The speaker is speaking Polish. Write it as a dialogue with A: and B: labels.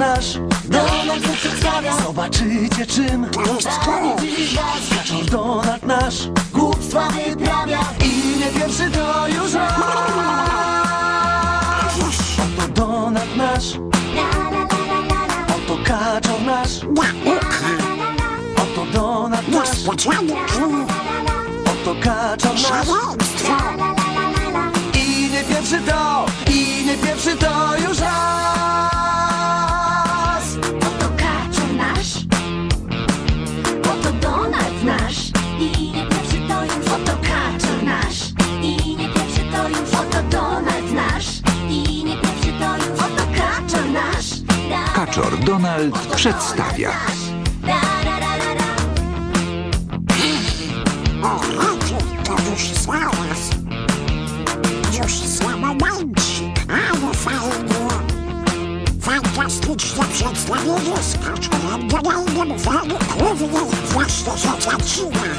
A: nasz Donald się przedstawia. Zobaczycie czym
B: was
A: Kaczor Donald nasz.
B: Głupstwa wyprawia.
A: I nie pierwszy to już Oto Donald nasz. Oto kaczor nasz. Oto Donald nasz. Oto kaczor nasz. I nie pierwszy to
C: złamanańczyk, ale fajnie. Fantastyczne przedstawienie z kaczorem Donaldem Van, głównie właśnie z Szczecina. Zapraszamy